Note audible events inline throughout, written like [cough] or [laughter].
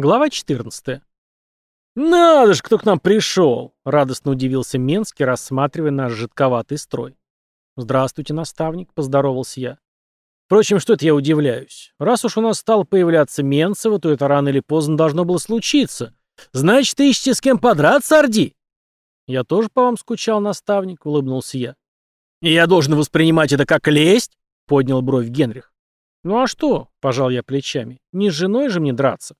Глава 14. «Надо ж, кто к нам пришел!» — радостно удивился Менский, рассматривая наш жидковатый строй. «Здравствуйте, наставник», — поздоровался я. «Впрочем, что это я удивляюсь? Раз уж у нас стало появляться Менцева, то это рано или поздно должно было случиться. Значит, ищете с кем подраться, Орди?» «Я тоже по вам скучал, наставник», — улыбнулся я. «И я должен воспринимать это как лесть?» — поднял бровь Генрих. «Ну а что?» — пожал я плечами. «Не с женой же мне драться».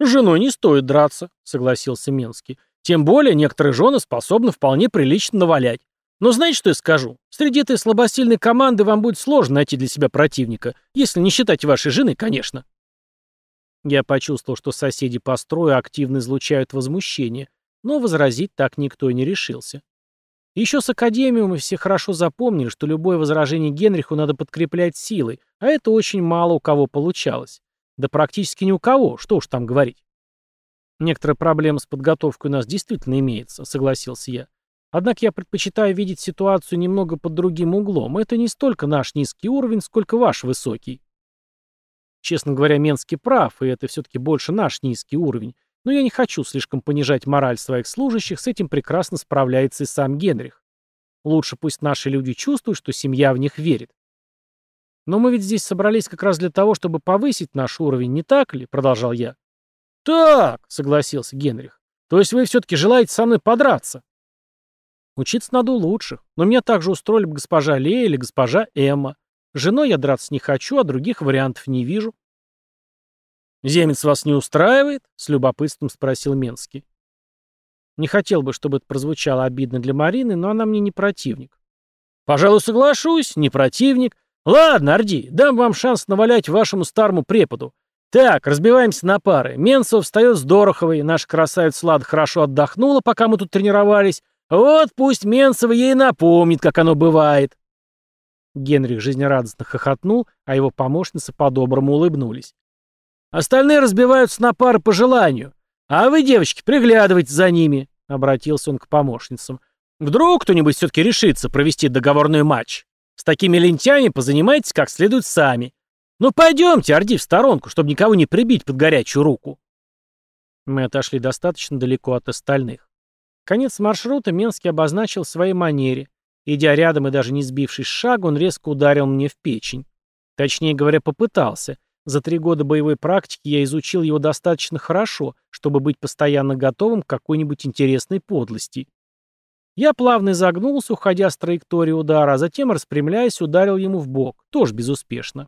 «С женой не стоит драться», — согласился Менский. «Тем более некоторые жены способны вполне прилично навалять. Но знаете, что я скажу? Среди этой слабосильной команды вам будет сложно найти для себя противника, если не считать вашей жены, конечно». Я почувствовал, что соседи по строю активно излучают возмущение, но возразить так никто и не решился. Еще с Академией мы все хорошо запомнили, что любое возражение Генриху надо подкреплять силой, а это очень мало у кого получалось. Да практически ни у кого, что уж там говорить. Некоторая проблема с подготовкой у нас действительно имеется, согласился я. Однако я предпочитаю видеть ситуацию немного под другим углом. Это не столько наш низкий уровень, сколько ваш высокий. Честно говоря, Менский прав, и это все-таки больше наш низкий уровень. Но я не хочу слишком понижать мораль своих служащих, с этим прекрасно справляется и сам Генрих. Лучше пусть наши люди чувствуют, что семья в них верит. «Но мы ведь здесь собрались как раз для того, чтобы повысить наш уровень, не так ли?» — продолжал я. «Так», — согласился Генрих. «То есть вы все-таки желаете со мной подраться?» «Учиться надо у лучших. Но меня также устроили бы госпожа Лея или госпожа Эмма. Женой я драться не хочу, а других вариантов не вижу». «Земец вас не устраивает?» — с любопытством спросил Менский. Не хотел бы, чтобы это прозвучало обидно для Марины, но она мне не противник. «Пожалуй, соглашусь, не противник. «Ладно, Орди, дам вам шанс навалять вашему старому преподу. Так, разбиваемся на пары. Менцев встает с Дороховой, наш красавец Лад хорошо отдохнула, пока мы тут тренировались. Вот пусть Менцева ей напомнит, как оно бывает». Генрих жизнерадостно хохотнул, а его помощницы по-доброму улыбнулись. «Остальные разбиваются на пары по желанию. А вы, девочки, приглядывайте за ними», — обратился он к помощницам. «Вдруг кто-нибудь все-таки решится провести договорной матч?» С такими лентяями позанимайтесь как следует сами. Ну пойдемте, орди в сторонку, чтобы никого не прибить под горячую руку. Мы отошли достаточно далеко от остальных. Конец маршрута Менский обозначил в своей манере. Идя рядом и даже не сбившись с шага, он резко ударил мне в печень. Точнее говоря, попытался. За три года боевой практики я изучил его достаточно хорошо, чтобы быть постоянно готовым к какой-нибудь интересной подлости. Я плавно изогнулся, уходя с траектории удара, а затем, распрямляясь, ударил ему в бок, тоже безуспешно.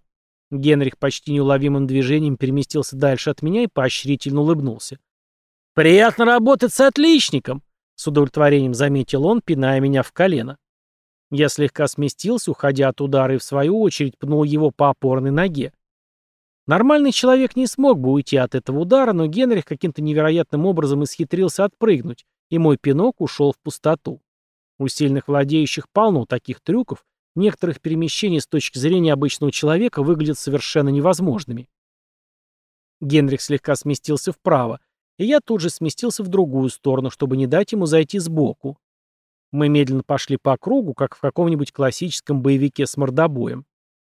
Генрих почти неуловимым движением переместился дальше от меня и поощрительно улыбнулся. «Приятно работать с отличником!» — с удовлетворением заметил он, пиная меня в колено. Я слегка сместился, уходя от удара, и в свою очередь пнул его по опорной ноге. Нормальный человек не смог бы уйти от этого удара, но Генрих каким-то невероятным образом исхитрился отпрыгнуть, и мой пинок ушел в пустоту. У сильных владеющих полно таких трюков, некоторых перемещений с точки зрения обычного человека выглядят совершенно невозможными. Генрих слегка сместился вправо, и я тут же сместился в другую сторону, чтобы не дать ему зайти сбоку. Мы медленно пошли по кругу, как в каком-нибудь классическом боевике с мордобоем.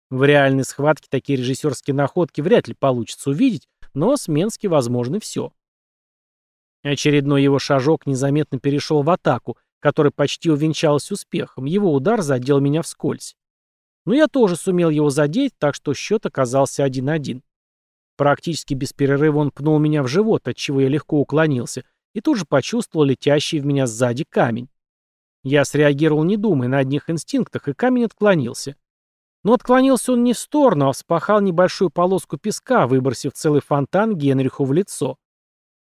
В реальной схватке такие режиссерские находки вряд ли получится увидеть, но с Менски возможно все. Очередной его шажок незаметно перешел в атаку, которая почти увенчалась успехом. Его удар задел меня вскользь. Но я тоже сумел его задеть, так что счет оказался 1-1. Практически без перерыва он пнул меня в живот, от чего я легко уклонился, и тут же почувствовал летящий в меня сзади камень. Я среагировал не думая, на одних инстинктах, и камень отклонился. Но отклонился он не в сторону, а вспахал небольшую полоску песка, выбросив целый фонтан Генриху в лицо.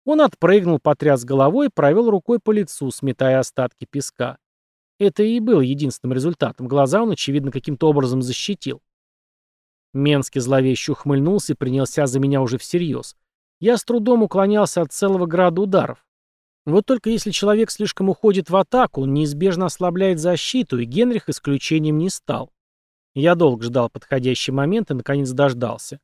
Он отпрыгнул, потряс головой и провел рукой по лицу, сметая остатки песка. Это и был единственным результатом. Глаза он, очевидно, каким-то образом защитил. Менский зловеще ухмыльнулся и принялся за меня уже всерьез. Я с трудом уклонялся от целого града ударов. Вот только если человек слишком уходит в атаку, он неизбежно ослабляет защиту, и Генрих исключением не стал. Я долго ждал подходящий момент и, наконец, дождался.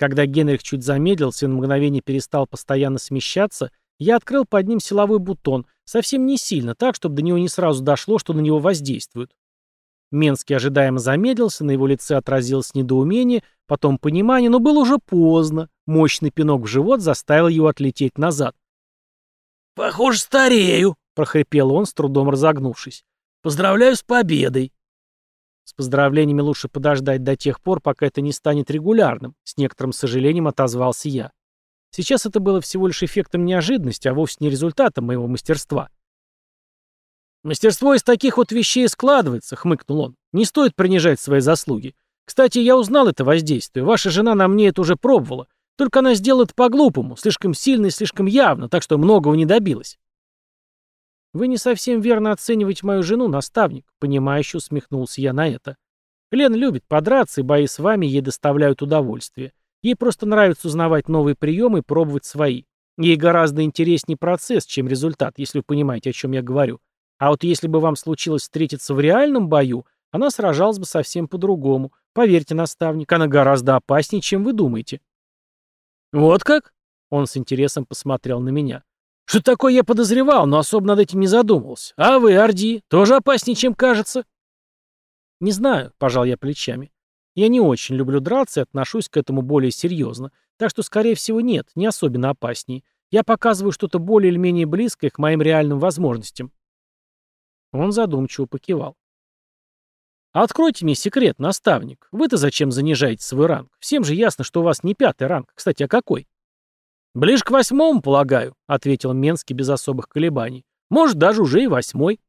Когда Генрих чуть замедлился и на мгновение перестал постоянно смещаться, я открыл под ним силовой бутон, совсем не сильно, так, чтобы до него не сразу дошло, что на него воздействуют. Менский ожидаемо замедлился, на его лице отразилось недоумение, потом понимание, но было уже поздно. Мощный пинок в живот заставил его отлететь назад. «Похоже, старею», — прохрипел он, с трудом разогнувшись. «Поздравляю с победой». С поздравлениями лучше подождать до тех пор, пока это не станет регулярным, с некоторым сожалением отозвался я. Сейчас это было всего лишь эффектом неожиданности, а вовсе не результатом моего мастерства. «Мастерство из таких вот вещей складывается», — хмыкнул он. «Не стоит принижать свои заслуги. Кстати, я узнал это воздействие. Ваша жена на мне это уже пробовала. Только она сделала это по-глупому, слишком сильно и слишком явно, так что многого не добилась». «Вы не совсем верно оцениваете мою жену, наставник», — понимающе усмехнулся я на это. «Лен любит подраться, и бои с вами ей доставляют удовольствие. Ей просто нравится узнавать новые приемы и пробовать свои. Ей гораздо интереснее процесс, чем результат, если вы понимаете, о чем я говорю. А вот если бы вам случилось встретиться в реальном бою, она сражалась бы совсем по-другому. Поверьте, наставник, она гораздо опаснее, чем вы думаете. Вот как? Он с интересом посмотрел на меня. Что такое я подозревал, но особо над этим не задумывался. А вы, Орди, тоже опаснее, чем кажется? Не знаю, пожал я плечами. Я не очень люблю драться и отношусь к этому более серьезно. Так что, скорее всего, нет, не особенно опаснее. Я показываю что-то более или менее близкое к моим реальным возможностям. Он задумчиво покивал. «Откройте мне секрет, наставник. Вы-то зачем занижаете свой ранг? Всем же ясно, что у вас не пятый ранг. Кстати, а какой?» «Ближе к восьмому, полагаю», — ответил Менский без особых колебаний. «Может, даже уже и восьмой».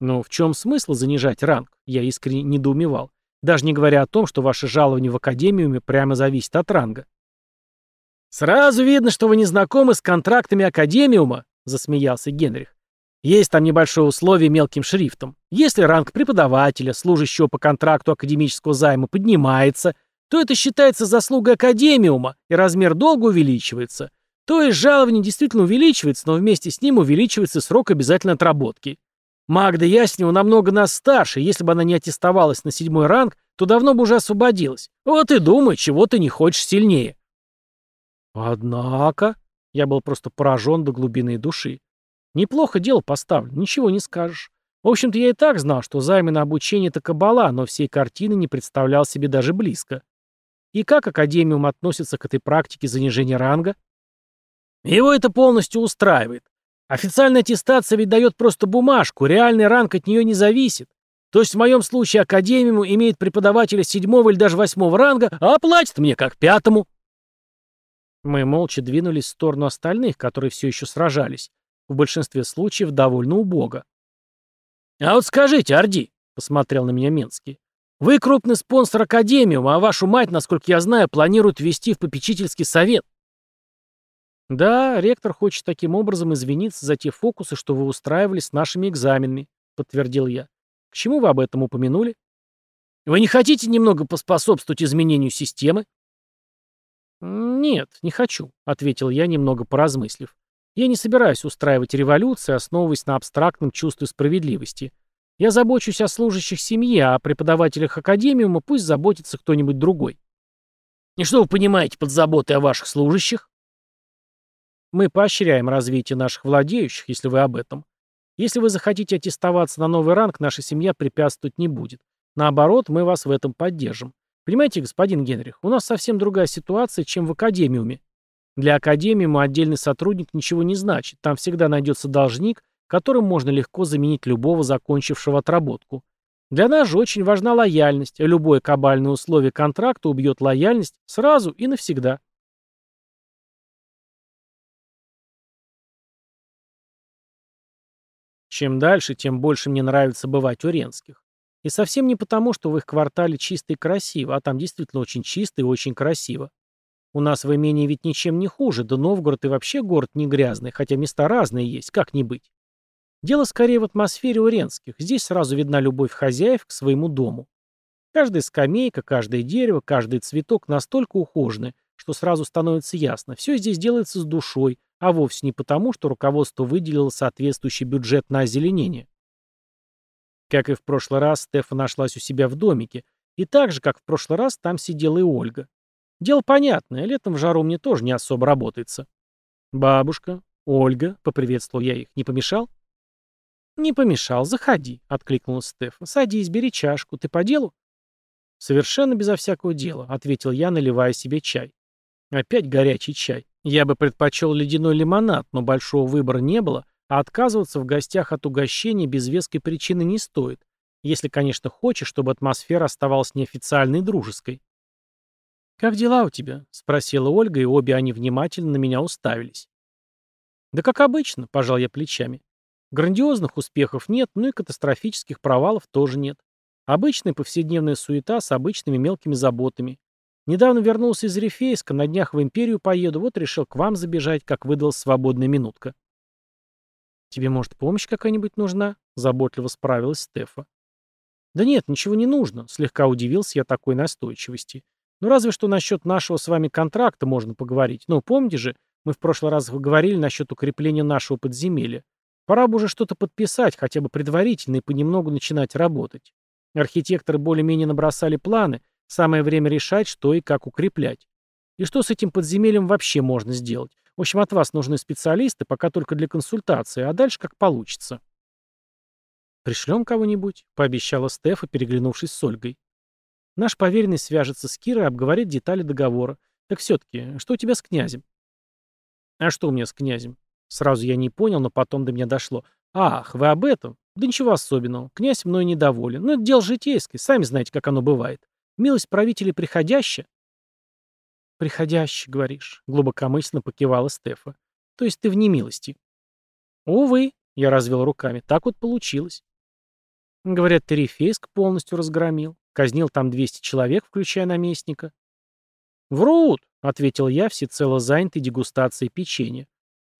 «Ну, в чем смысл занижать ранг?» Я искренне недоумевал. Даже не говоря о том, что ваше жалование в академиуме прямо зависит от ранга. «Сразу видно, что вы не знакомы с контрактами академиума», — засмеялся Генрих. Есть там небольшое условие мелким шрифтом. Если ранг преподавателя, служащего по контракту академического займа, поднимается, то это считается заслугой академиума, и размер долга увеличивается. То есть жалование действительно увеличивается, но вместе с ним увеличивается срок обязательной отработки. Магда Яснева намного нас старше, если бы она не аттестовалась на седьмой ранг, то давно бы уже освободилась. Вот и думай, чего ты не хочешь сильнее. Однако, я был просто поражен до глубины души. Неплохо дело поставлено, ничего не скажешь. В общем-то, я и так знал, что займы на обучение — это кабала, но всей картины не представлял себе даже близко. И как Академиум относится к этой практике занижения ранга? Его это полностью устраивает. Официальная аттестация ведь дает просто бумажку, реальный ранг от нее не зависит. То есть в моем случае Академиум имеет преподавателя седьмого или даже восьмого ранга, а платит мне как пятому. Мы молча двинулись в сторону остальных, которые все еще сражались в большинстве случаев довольно убого. «А вот скажите, Орди», — посмотрел на меня Менский, «вы крупный спонсор Академиума, а вашу мать, насколько я знаю, планирует ввести в попечительский совет». «Да, ректор хочет таким образом извиниться за те фокусы, что вы устраивали с нашими экзаменами», — подтвердил я. «К чему вы об этом упомянули?» «Вы не хотите немного поспособствовать изменению системы?» «Нет, не хочу», — ответил я, немного поразмыслив. Я не собираюсь устраивать революции, основываясь на абстрактном чувстве справедливости. Я забочусь о служащих семьи, а о преподавателях академиума пусть заботится кто-нибудь другой. И что вы понимаете под заботой о ваших служащих? Мы поощряем развитие наших владеющих, если вы об этом. Если вы захотите аттестоваться на новый ранг, наша семья препятствовать не будет. Наоборот, мы вас в этом поддержим. Понимаете, господин Генрих, у нас совсем другая ситуация, чем в академиуме. Для академиума отдельный сотрудник ничего не значит. Там всегда найдется должник, которым можно легко заменить любого закончившего отработку. Для нас же очень важна лояльность, а любое кабальное условие контракта убьет лояльность сразу и навсегда. Чем дальше, тем больше мне нравится бывать у Ренских. И совсем не потому, что в их квартале чисто и красиво, а там действительно очень чисто и очень красиво. У нас в имении ведь ничем не хуже, да Новгород и вообще город не грязный, хотя места разные есть, как не быть. Дело скорее в атмосфере уренских. Здесь сразу видна любовь хозяев к своему дому. Каждая скамейка, каждое дерево, каждый цветок настолько ухожены, что сразу становится ясно, все здесь делается с душой, а вовсе не потому, что руководство выделило соответствующий бюджет на озеленение. Как и в прошлый раз, Стефа нашлась у себя в домике, и так же, как в прошлый раз, там сидела и Ольга. Дело понятное, летом в жару мне тоже не особо работается. Бабушка, Ольга, поприветствовал я их, не помешал? «Не помешал, заходи», — откликнулась Стефа. «Садись, бери чашку. Ты по делу?» «Совершенно безо всякого дела», — ответил я, наливая себе чай. Опять горячий чай. Я бы предпочел ледяной лимонад, но большого выбора не было, а отказываться в гостях от угощения без веской причины не стоит, если, конечно, хочешь, чтобы атмосфера оставалась неофициальной и дружеской. «Как дела у тебя?» — спросила Ольга, и обе они внимательно на меня уставились. «Да как обычно», — пожал я плечами. Грандиозных успехов нет, но и катастрофических провалов тоже нет. Обычная повседневная суета с обычными мелкими заботами. Недавно вернулся из Рифейска, на днях в Империю поеду, вот решил к вам забежать, как выдалась свободная минутка. «Тебе, может, помощь какая-нибудь нужна?» — заботливо справилась Стефа. «Да нет, ничего не нужно», — слегка удивился я такой настойчивости. «Ну разве что насчет нашего с вами контракта можно поговорить. Ну, помните же, мы в прошлый раз говорили насчет укрепления нашего подземелья. Пора бы уже что-то подписать, хотя бы предварительно, и понемногу начинать работать. Архитекторы более-менее набросали планы, самое время решать, что и как укреплять. И что с этим подземельем вообще можно сделать? В общем, от вас нужны специалисты, пока только для консультации, а дальше как получится. «Пришлем кого-нибудь», — пообещала Стефа, переглянувшись с Ольгой. «Наш поверенный свяжется с Кирой и обговорит детали договора. Так все-таки, что у тебя с князем?» «А что у меня с князем?» Сразу я не понял, но потом до меня дошло. «Ах, вы об этом? Да ничего особенного. Князь мной недоволен. Но это дело житейское, сами знаете, как оно бывает. Милость правителей приходящая». «Приходящий, говоришь», — глубокомысленно покивала Стефа. «То есть ты в немилости». «Увы», — я развел руками, — «так вот получилось». Говорят, Терефейск полностью разгромил. Казнил там 200 человек, включая наместника. «Врут», — ответил я, всецело занятый дегустацией печенья.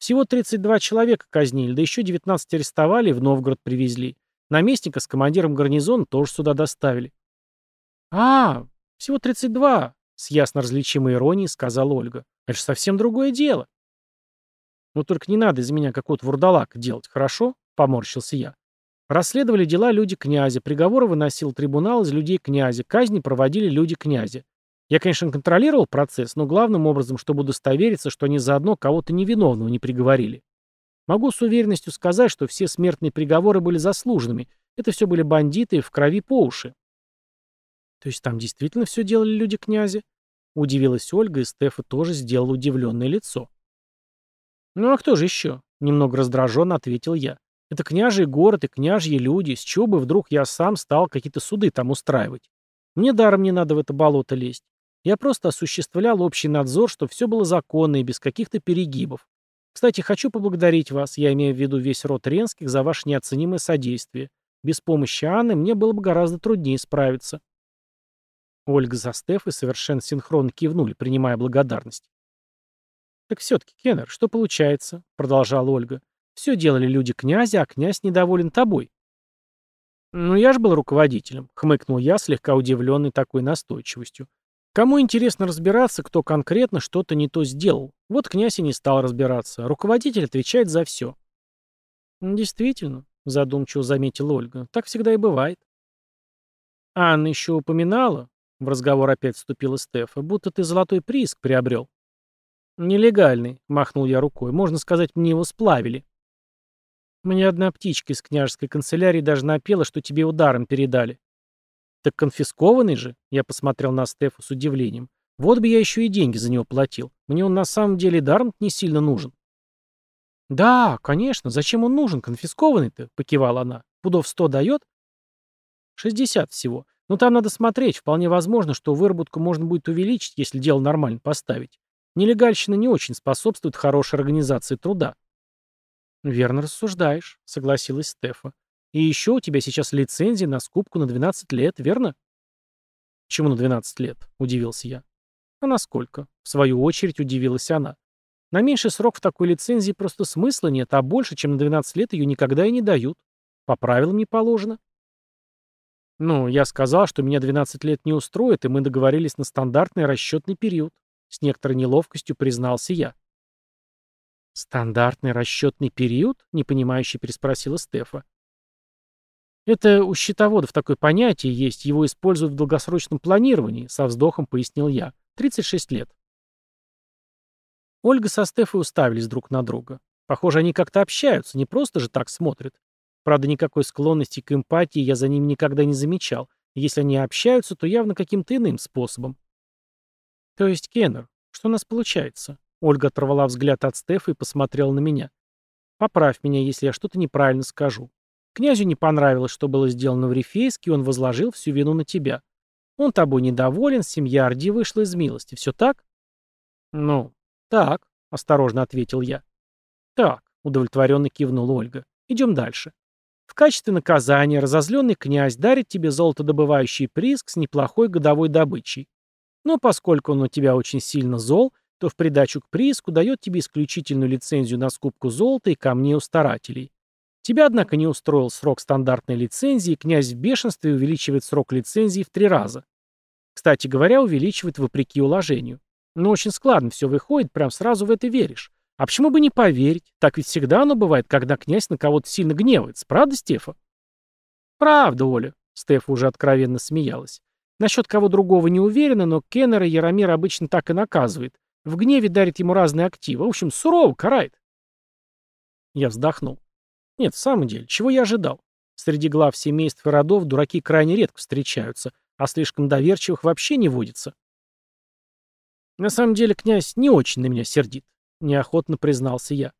«Всего 32 человека казнили, да еще 19 арестовали и в Новгород привезли. Наместника с командиром гарнизона тоже сюда доставили». «А, всего 32», — с ясно различимой иронией сказала Ольга. «Это же совсем другое дело». «Ну только не надо из меня какого-то вурдалака делать, хорошо?» — поморщился я. Расследовали дела люди князя, приговоры выносил трибунал из людей князя, казни проводили люди князя. Я, конечно, контролировал процесс, но главным образом, чтобы удостовериться, что они заодно кого-то невиновного не приговорили. Могу с уверенностью сказать, что все смертные приговоры были заслуженными. Это все были бандиты в крови по уши. То есть там действительно все делали люди князя? Удивилась Ольга, и Стефа тоже сделала удивленное лицо. Ну а кто же еще? Немного раздраженно ответил я. Это княжий город и княжьи люди. С чего бы вдруг я сам стал какие-то суды там устраивать? Мне даром не надо в это болото лезть. Я просто осуществлял общий надзор, чтобы все было законно и без каких-то перегибов. Кстати, хочу поблагодарить вас, я имею в виду весь род Ренских, за ваше неоценимое содействие. Без помощи Анны мне было бы гораздо труднее справиться. Ольга за Стефой совершенно синхронно кивнули, принимая благодарность. «Так все-таки, Кеннер, что получается?» — продолжала Ольга. Все делали люди князя, а князь недоволен тобой. «Ну, я же был руководителем», — хмыкнул я, слегка удивленный такой настойчивостью. «Кому интересно разбираться, кто конкретно что-то не то сделал? Вот князь и не стал разбираться. Руководитель отвечает за все». «Действительно», — задумчиво заметила Ольга, — «так всегда и бывает». «Анна еще упоминала», — в разговор опять вступила Стефа, — «будто ты золотой прииск приобрел». «Нелегальный», — махнул я рукой, — «можно сказать, мне его сплавили». Мне одна птичка из княжеской канцелярии даже напела, что тебе ударом передали. Так конфискованный же? Я посмотрел на Стефу с удивлением. Вот бы я еще и деньги за него платил. Мне он на самом деле даром не сильно нужен. Да, конечно. Зачем он нужен? Конфискованный-то, покивала она. Пудов сто дает? Шестьдесят всего. Но там надо смотреть. Вполне возможно, что выработку можно будет увеличить, если дело нормально поставить. Нелегальщина не очень способствует хорошей организации труда. «Верно рассуждаешь», — согласилась Стефа. «И еще у тебя сейчас лицензия на скупку на 12 лет, верно?» «Чему на 12 лет?» — удивился я. «А на сколько?» — в свою очередь удивилась она. «На меньший срок в такой лицензии просто смысла нет, а больше, чем на 12 лет, ее никогда и не дают. По правилам не положено». «Ну, я сказал, что меня 12 лет не устроит, и мы договорились на стандартный расчетный период», — с некоторой неловкостью признался я. «Стандартный расчетный период?» — непонимающе переспросила Стефа. «Это у счетоводов такое понятие есть, его используют в долгосрочном планировании», — со вздохом пояснил я. «36 лет». Ольга со Стефой уставились друг на друга. Похоже, они как-то общаются, не просто же так смотрят. Правда, никакой склонности к эмпатии я за ним никогда не замечал. Если они общаются, то явно каким-то иным способом. То есть, Кеннер, что у нас получается? Ольга оторвала взгляд от Стефа и посмотрела на меня. Поправь меня, если я что-то неправильно скажу. Князю не понравилось, что было сделано в Рифейске, и он возложил всю вину на тебя. Он тобой недоволен, семья Орди вышла из милости. Все так? Ну, так, осторожно ответил я. Так, удовлетворенно кивнула Ольга. Идем дальше. В качестве наказания разозленный князь дарит тебе золотодобывающий прииск с неплохой годовой добычей. Но поскольку он у тебя очень сильно зол, то в придачу к прииску дает тебе исключительную лицензию на скупку золота и камней у старателей. Тебя, однако, не устроил срок стандартной лицензии, князь в бешенстве увеличивает срок лицензии в три раза. Кстати говоря, увеличивает вопреки уложению. Но очень складно все выходит, прям сразу в это веришь. А почему бы не поверить? Так ведь всегда оно бывает, когда князь на кого-то сильно гневается. Правда, Стефа? Правда, Оля. Стефа уже откровенно смеялась. Насчет кого другого не уверена, но Кеннера Яромир обычно так и наказывает. В гневе дарит ему разные активы. В общем, сурово карает. Я вздохнул. Нет, в самом деле, чего я ожидал? Среди глав семейств и родов дураки крайне редко встречаются, а слишком доверчивых вообще не водится. На самом деле, князь не очень на меня сердит, неохотно признался я.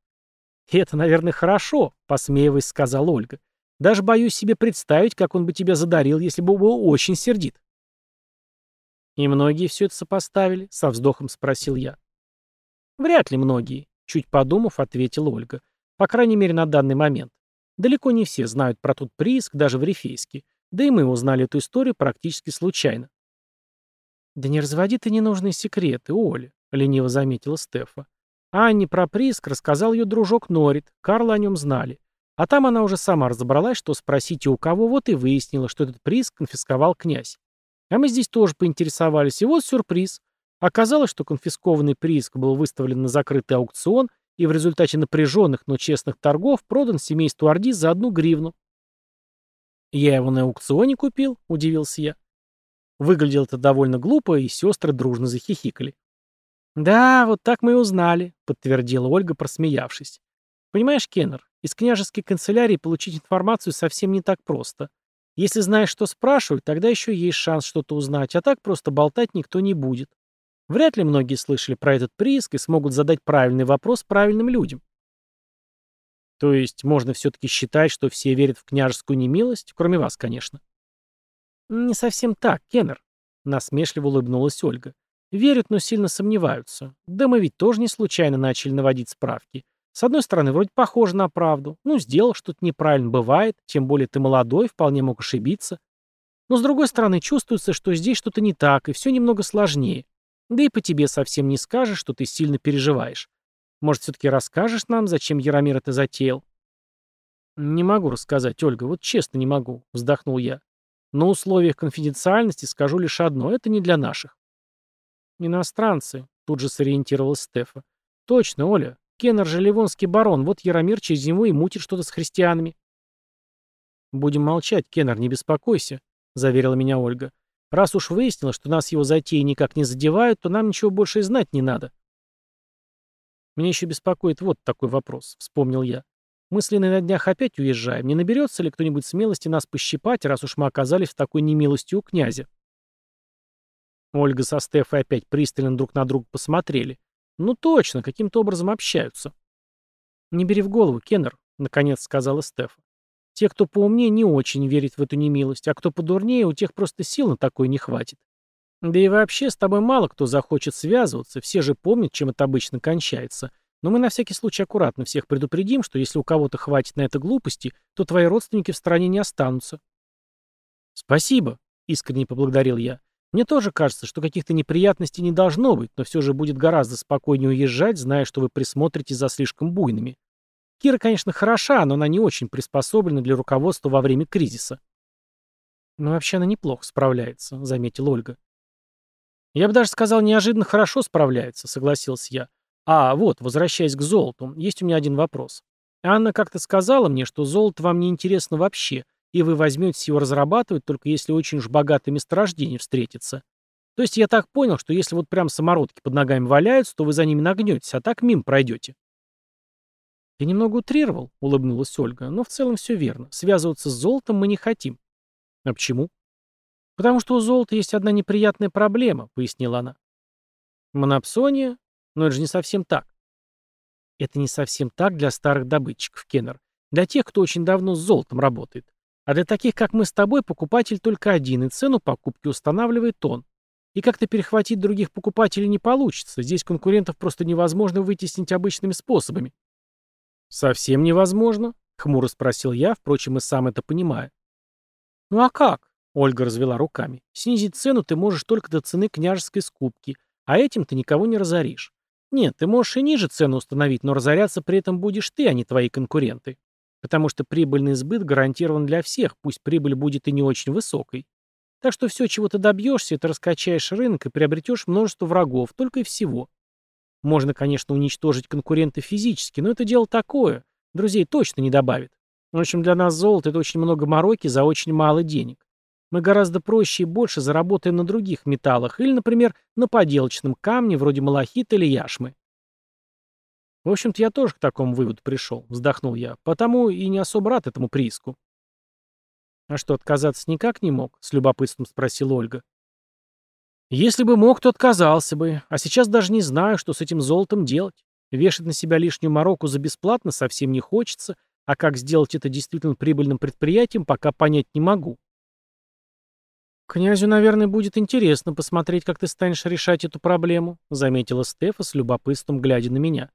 И это, наверное, хорошо, посмеиваясь, сказала Ольга. Даже боюсь себе представить, как он бы тебя задарил, если бы был очень сердит. «И многие все это сопоставили?» — со вздохом спросил я. «Вряд ли многие», — чуть подумав, ответила Ольга. «По крайней мере, на данный момент. Далеко не все знают про тот прииск, даже в Рифейске. Да и мы узнали эту историю практически случайно». «Да не разводи ты ненужные секреты, Оля», — лениво заметила Стефа. Анне про прииск рассказал ее дружок Норит, Карла о нем знали. А там она уже сама разобралась, что спросить и у кого, вот и выяснила, что этот прииск конфисковал князь. А мы здесь тоже поинтересовались, и вот сюрприз. Оказалось, что конфискованный прииск был выставлен на закрытый аукцион и в результате напряженных, но честных торгов продан семейству Орди за одну гривну. «Я его на аукционе купил», — удивился я. Выглядело это довольно глупо, и сестры дружно захихикали. «Да, вот так мы и узнали», — подтвердила Ольга, просмеявшись. «Понимаешь, Кеннер, из княжеской канцелярии получить информацию совсем не так просто. Если знаешь, что спрашивают, тогда еще есть шанс что-то узнать, а так просто болтать никто не будет. Вряд ли многие слышали про этот прииск и смогут задать правильный вопрос правильным людям. То есть можно все-таки считать, что все верят в княжескую немилость, кроме вас, конечно. Не совсем так, Кеннер, насмешливо улыбнулась Ольга. Верят, но сильно сомневаются. Да мы ведь тоже не случайно начали наводить справки. С одной стороны, вроде похоже на правду. Ну, сделал что-то неправильно, бывает. Тем более ты молодой, вполне мог ошибиться. Но с другой стороны, чувствуется, что здесь что-то не так, и все немного сложнее. Да и по тебе совсем не скажешь, что ты сильно переживаешь. Может, все-таки расскажешь нам, зачем Яромир это затеял? Не могу рассказать, Ольга, вот честно не могу, вздохнул я. На условиях конфиденциальности скажу лишь одно, это не для наших. Иностранцы, тут же сориентировалась Стефа. Точно, Оля, Кеннер же ливонский барон, вот Яромир через него и мутит что-то с христианами. «Будем молчать, Кеннер, не беспокойся», — заверила меня Ольга. «Раз уж выяснилось, что нас его затеи никак не задевают, то нам ничего больше и знать не надо». «Меня еще беспокоит вот такой вопрос», — вспомнил я. «Мы с Леной на днях опять уезжаем. Не наберется ли кто-нибудь смелости нас пощипать, раз уж мы оказались в такой немилости у князя?» Ольга со Стефой опять пристально друг на друга посмотрели. Ну точно, каким-то образом общаются. Не бери в голову, Кеннер, наконец сказала Стефа. Те, кто поумнее, не очень верят в эту немилость, а кто подурнее, у тех просто сил на такое не хватит. Да и вообще, с тобой мало кто захочет связываться, все же помнят, чем это обычно кончается. Но мы на всякий случай аккуратно всех предупредим, что если у кого-то хватит на это глупости, то твои родственники в стране не останутся. Спасибо, искренне поблагодарил я. Мне тоже кажется, что каких-то неприятностей не должно быть, но все же будет гораздо спокойнее уезжать, зная, что вы присмотрите за слишком буйными. Кира, конечно, хороша, но она не очень приспособлена для руководства во время кризиса. Но вообще она неплохо справляется, заметила Ольга. Я бы даже сказал, неожиданно хорошо справляется, согласился я. А, вот, возвращаясь к золоту, есть у меня один вопрос. Анна как-то сказала мне, что золото вам не интересно вообще, и вы возьметесь его разрабатывать, только если очень уж богатое месторождение встретится. То есть я так понял, что если вот прям самородки под ногами валяются, то вы за ними нагнетесь, а так мимо пройдете. «Ты немного утрировал», — улыбнулась Ольга, — «но в целом все верно. Связываться с золотом мы не хотим». «А почему?» «Потому что у золота есть одна неприятная проблема», — пояснила она. «Монопсония? Но это же не совсем так». «Это не совсем так для старых добытчиков, Кеннер. Для тех, кто очень давно с золотом работает. А для таких, как мы с тобой, покупатель только один, и цену покупки устанавливает он. И как-то перехватить других покупателей не получится. Здесь конкурентов просто невозможно вытеснить обычными способами. «Совсем невозможно?» — хмуро спросил я, впрочем, и сам это понимаю. «Ну а как?» — Ольга развела руками. «Снизить цену ты можешь только до цены княжеской скупки, а этим ты никого не разоришь. Нет, ты можешь и ниже цену установить, но разоряться при этом будешь ты, а не твои конкуренты. Потому что прибыльный сбыт гарантирован для всех, пусть прибыль будет и не очень высокой. Так что все, чего ты добьешься, это раскачаешь рынок и приобретешь множество врагов, только и всего. Можно, конечно, уничтожить конкурента физически, но это дело такое. Друзей точно не добавит. В общем, для нас золото — это очень много мороки за очень мало денег. Мы гораздо проще и больше заработаем на других металлах или, например, на поделочном камне вроде малахита или яшмы. В общем-то, я тоже к такому выводу пришел, вздохнул я, потому и не особо рад этому прииску. А что, отказаться никак не мог? С любопытством спросила Ольга. Если бы мог, то отказался бы. А сейчас даже не знаю, что с этим золотом делать. Вешать на себя лишнюю мороку за бесплатно совсем не хочется, а как сделать это действительно прибыльным предприятием, пока понять не могу. «Князю, наверное, будет интересно посмотреть, как ты станешь решать эту проблему», заметила Стефа с любопытством, глядя на меня.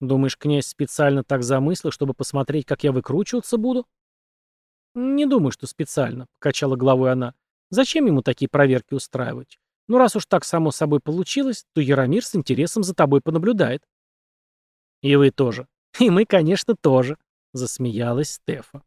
«Думаешь, князь специально так замыслил, чтобы посмотреть, как я выкручиваться буду?» «Не думаю, что специально», — покачала головой она. Зачем ему такие проверки устраивать? Ну, раз уж так само собой получилось, то Яромир с интересом за тобой понаблюдает. И вы тоже. [laughs] И мы, конечно, тоже, засмеялась Стефа.